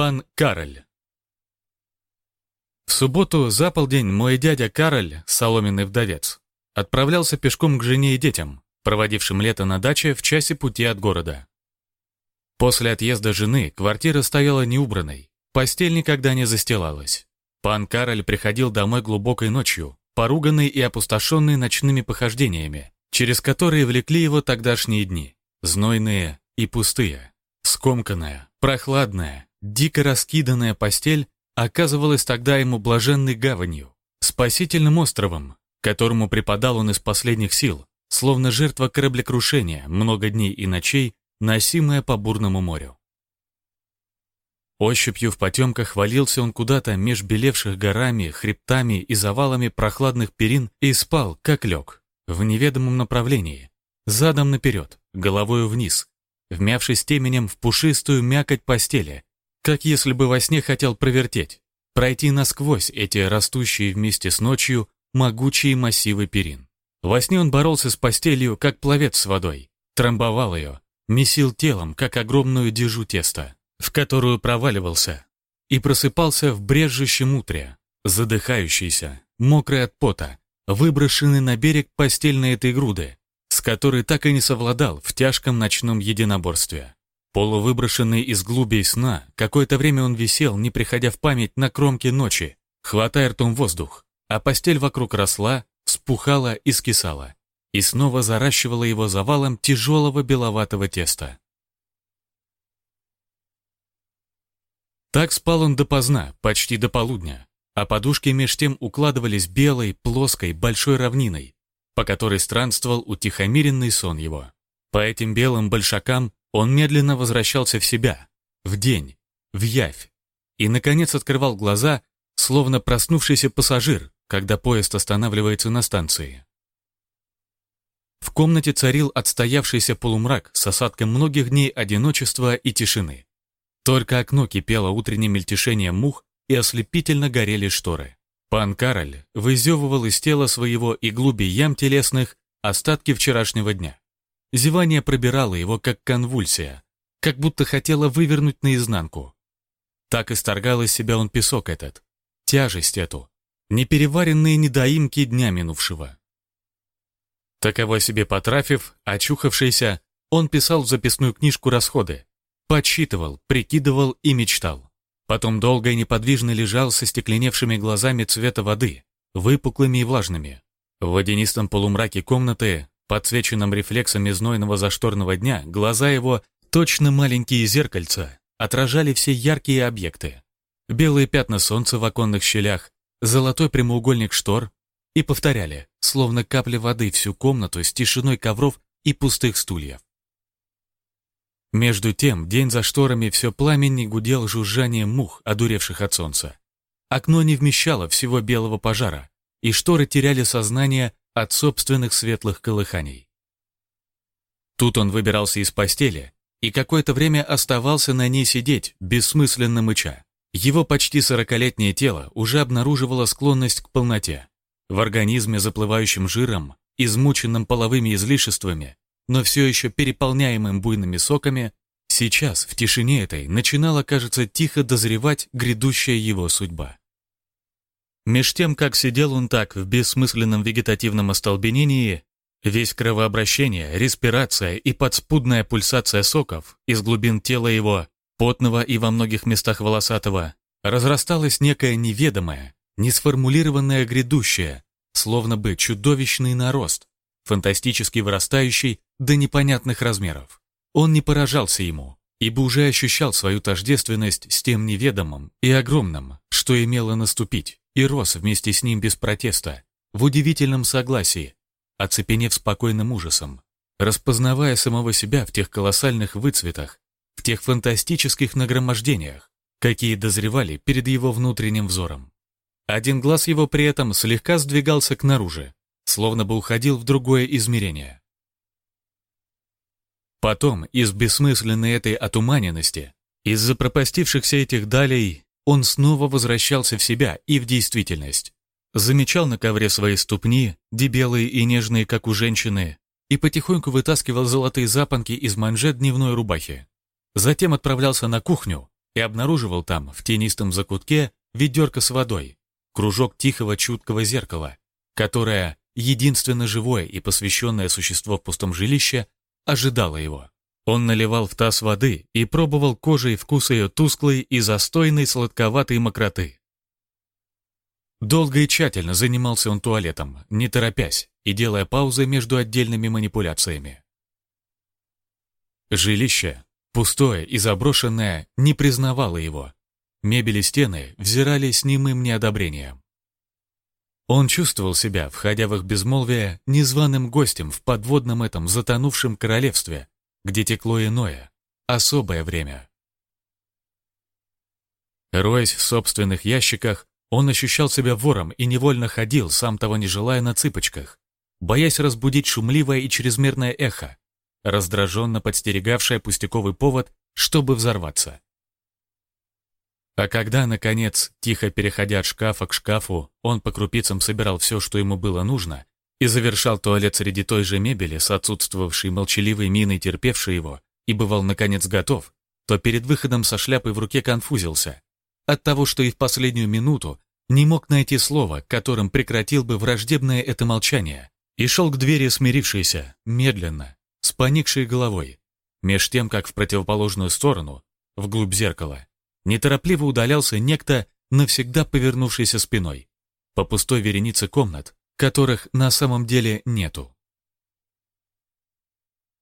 Пан Кароль В субботу за полдень мой дядя Кароль, соломенный вдовец, отправлялся пешком к жене и детям, проводившим лето на даче в часе пути от города. После отъезда жены квартира стояла неубранной, постель никогда не застилалась. Пан Кароль приходил домой глубокой ночью, поруганный и опустошенный ночными похождениями, через которые влекли его тогдашние дни, знойные и пустые. Скомканная, прохладная, дико раскиданная постель оказывалась тогда ему блаженной гаванью, спасительным островом, которому преподал он из последних сил, словно жертва кораблекрушения, много дней и ночей, носимая по бурному морю. Ощупью в потемках валился он куда-то меж белевших горами, хребтами и завалами прохладных перин и спал, как лег, в неведомом направлении, задом наперед, головою вниз, вмявшись теменем в пушистую мякоть постели, как если бы во сне хотел провертеть, пройти насквозь эти растущие вместе с ночью могучие массивы перин. Во сне он боролся с постелью, как пловец с водой, трамбовал ее, месил телом, как огромную дежу теста, в которую проваливался, и просыпался в брежущем утре, задыхающийся, мокрый от пота, выброшенный на берег постельной этой груды, с которой так и не совладал в тяжком ночном единоборстве. Полувыброшенный из глубей сна, какое-то время он висел, не приходя в память на кромке ночи, хватая ртом воздух, а постель вокруг росла, спухала и скисала, и снова заращивала его завалом тяжелого беловатого теста. Так спал он допоздна, почти до полудня, а подушки меж тем укладывались белой, плоской, большой равниной, по которой странствовал утихомиренный сон его. По этим белым большакам он медленно возвращался в себя, в день, в явь, и, наконец, открывал глаза, словно проснувшийся пассажир, когда поезд останавливается на станции. В комнате царил отстоявшийся полумрак с осадком многих дней одиночества и тишины. Только окно кипело утренним мельтешением мух и ослепительно горели шторы. Пан Кароль вызевывал из тела своего и глуби ям телесных остатки вчерашнего дня. Зевание пробирало его, как конвульсия, как будто хотело вывернуть наизнанку. Так исторгал из себя он песок этот, тяжесть эту, непереваренные недоимки дня минувшего. Таково себе потрафив, очухавшийся, он писал в записную книжку расходы, подсчитывал, прикидывал и мечтал. Потом долго и неподвижно лежал со стекленевшими глазами цвета воды, выпуклыми и влажными. В водянистом полумраке комнаты, подсвеченном рефлексами знойного зашторного дня, глаза его, точно маленькие зеркальца, отражали все яркие объекты. Белые пятна солнца в оконных щелях, золотой прямоугольник штор и повторяли, словно капли воды, всю комнату с тишиной ковров и пустых стульев. Между тем, день за шторами все пламенней гудел жужжанием мух, одуревших от солнца. Окно не вмещало всего белого пожара, и шторы теряли сознание от собственных светлых колыханий. Тут он выбирался из постели и какое-то время оставался на ней сидеть, бессмысленно мыча. Его почти сорокалетнее тело уже обнаруживало склонность к полноте. В организме, заплывающим жиром, измученным половыми излишествами, но все еще переполняемым буйными соками, сейчас, в тишине этой, начинала, кажется, тихо дозревать грядущая его судьба. Меж тем, как сидел он так в бессмысленном вегетативном остолбенении, весь кровообращение, респирация и подспудная пульсация соков из глубин тела его потного и во многих местах волосатого, разрасталось некое неведомое, несформулированное грядущее, словно бы чудовищный нарост, фантастически вырастающий до непонятных размеров. Он не поражался ему, ибо уже ощущал свою тождественность с тем неведомым и огромным, что имело наступить, и рос вместе с ним без протеста, в удивительном согласии, оцепенев спокойным ужасом, распознавая самого себя в тех колоссальных выцветах, в тех фантастических нагромождениях, какие дозревали перед его внутренним взором. Один глаз его при этом слегка сдвигался к наружу, словно бы уходил в другое измерение. Потом, из бессмысленной этой отуманенности, из-за пропастившихся этих далей, он снова возвращался в себя и в действительность. Замечал на ковре свои ступни, дебелые и нежные, как у женщины, и потихоньку вытаскивал золотые запонки из манжет дневной рубахи. Затем отправлялся на кухню, и обнаруживал там, в тенистом закутке, ведерко с водой, кружок тихого чуткого зеркала, которое, единственно живое и посвященное существо в пустом жилище, ожидало его. Он наливал в таз воды и пробовал кожей вкус ее тусклой и застойной сладковатой мокроты. Долго и тщательно занимался он туалетом, не торопясь и делая паузы между отдельными манипуляциями. Жилище, пустое и заброшенное, не признавало его. Мебель и стены взирали с немым неодобрением. Он чувствовал себя, входя в их безмолвие, незваным гостем в подводном этом затонувшем королевстве, где текло иное, особое время. Роясь в собственных ящиках, он ощущал себя вором и невольно ходил, сам того не желая, на цыпочках, боясь разбудить шумливое и чрезмерное эхо, раздраженно подстерегавшее пустяковый повод, чтобы взорваться. А когда, наконец, тихо переходя от шкафа к шкафу, он по крупицам собирал все, что ему было нужно, и завершал туалет среди той же мебели с отсутствовавшей молчаливой миной, терпевшей его, и бывал, наконец, готов, то перед выходом со шляпой в руке конфузился, от того, что и в последнюю минуту не мог найти слова, которым прекратил бы враждебное это молчание, и шел к двери смирившийся, медленно, с поникшей головой, меж тем, как в противоположную сторону, вглубь зеркала, неторопливо удалялся некто, навсегда повернувшийся спиной, по пустой веренице комнат, которых на самом деле нету.